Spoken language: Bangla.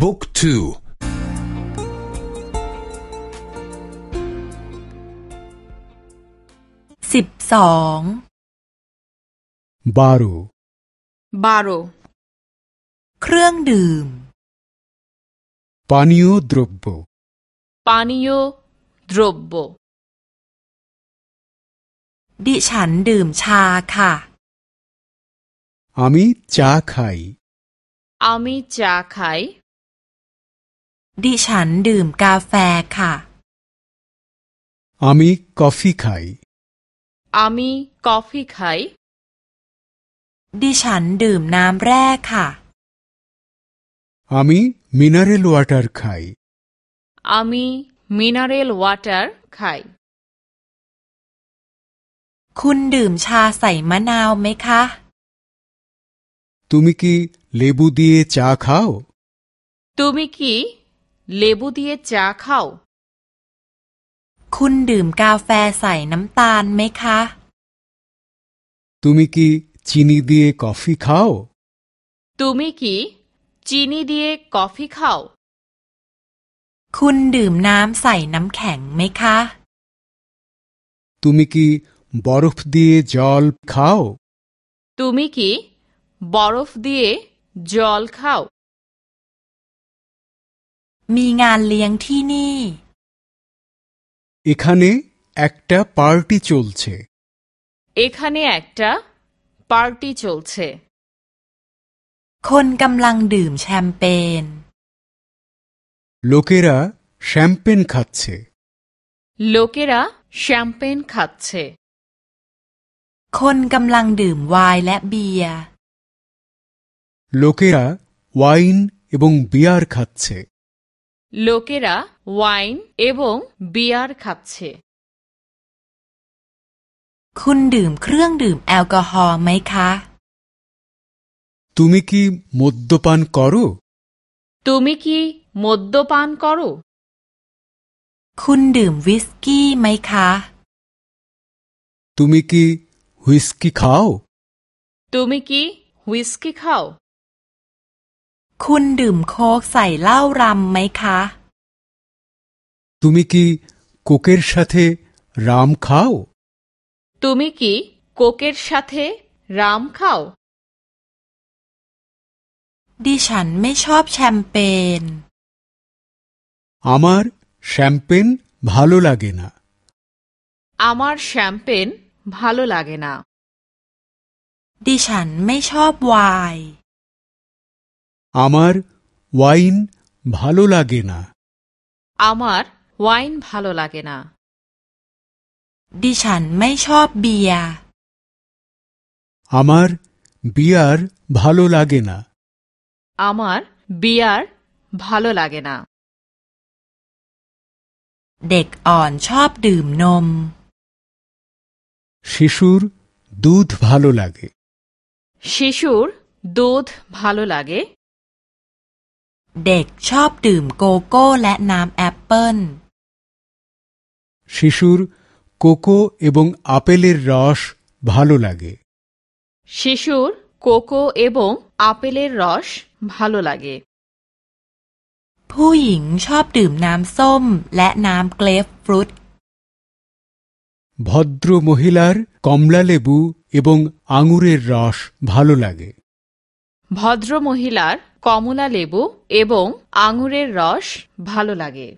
บุ๊กทูสิบสองบารูบารูเครื่องดื่มปานิโอดรบโบปานิโอดรบโบดิฉันดื่มชาค่ะ อามิชาไขอามิชาไข ดิฉันดื่มกาแฟค่ะ আমি কফি খাই আমি কফি খাই ดิฉันดื่มน้ำแร่ค่ะ আমি মিনারেল ওয়াটার খাই আমি মিনারেল ওয়াটার খাই คุณดื่มชาใส่มะนาวไหมคะ তুমি কি লেবু দিয়ে চা খাও তুমি কি লেবু দিয়ে চা খাও คุณดื่มกาแฟใส่น้ำตาลไหมคะ তুমি কি চিনি দিয়ে কফি খাও তুমি কি চিনি দিয়ে কফি খাও คุณดื่มน้ำใส่น้ำแข็งไหมคะ তুমি কি বরফ দিয়ে জল খাও তুমি কি বরফ দিয়ে জল খাও มีงานเลี้ยงที่นี่ এখানে একটা পার্টি চলছে এখানে একটা পার্টি চলছে คนกำลังดื่มแชมเปญ লোকেরা শ্যাম্পেন খাচ্ছে লোকেরা শ্যাম্পেন খাচ্ছে คนกำลังดื่มไวน์และเบียร์ লোকেরা ওয়াইন এবং বিয়ার খাচ্ছে লোকেরা ওয়াইন এবং বিয়ার খাচ্ছে คุณดื่มเครื่องดื่มแอลกอฮอล์ไหมคะ তুমি কি মদ্যপান করো তুমি কি মদ্যপান করো คุณดื่มวิสกี้ไหมคะ তুমি কি হুইস্কি খাও তুমি কি হুইস্কি খাও คุณดื่มโค้กใส่เหล้ารำไหมคะ তুমি কি কোকের সাথে রাম খাও তুমি কি কোকের সাথে রাম খাও ดิฉันไม่ชอบแชมเปญ আমার শ্যাম্পেন ভালো লাগে না আমার শ্যাম্পেন ভালো লাগে না ดิฉันไม่ชอบไวน์ আমার ওয়াইন ভালো লাগে না আমার ওয়াইন ভালো লাগে না ดิฉันไม่ชอบเบียร์ আমার বিয়ার ভালো লাগে না আমার বিয়ার ভালো লাগে না เด็กอ่อนชอบดื่มนม শিশুর দুধ ভালো লাগে শিশুর দুধ ভালো লাগে เด็กชอบดื่มโกโก้และน้ำแอปเปิ้ล শিশুর কোকো এবং আপেলের রস ভালো লাগে শিশুর কোকো এবং আপেলের রস ভালো লাগে ผู้หญิงชอบดื่มน้ำส้มและน้ำเกรฟฟรุต ভদ্র মহিলার কমলালেবু এবং আঙুরের রস ভালো লাগে ভদ্র মহিলার কমলা লেবু এবং আঙুরের রস ভালো লাগে।